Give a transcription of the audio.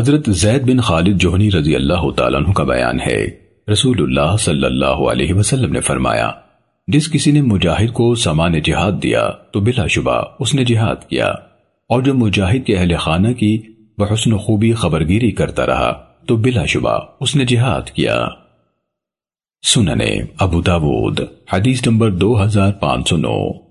حضرت زید بن خالد جوہنی رضی اللہ تعالیٰ عنہ کا بیان ہے۔ رسول اللہ صلی اللہ علیہ وسلم نے فرمایا، جس کسی نے مجاہد کو سامان جہاد دیا تو بلا شبہ اس نے جہاد کیا۔ اور جو مجاہد کے اہل خانہ کی بحسن خوبی خبرگیری کرتا رہا تو بلا شبہ اس نے جہاد کیا۔ سننے ابو داود، حدیث نمبر دو ہزار پانچ سو نو۔